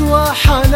واحد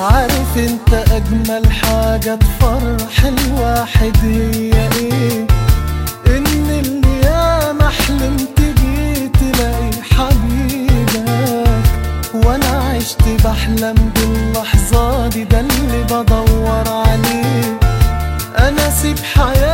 عارف انت أجمل حاجة تفرح الواحد هي إيه؟ إن اللي ياما حلمت بيه تلاقي حبيبك. وأنا عشت بحلم باللحظة دي ده اللي بدور عليه. أنا سيب حياتي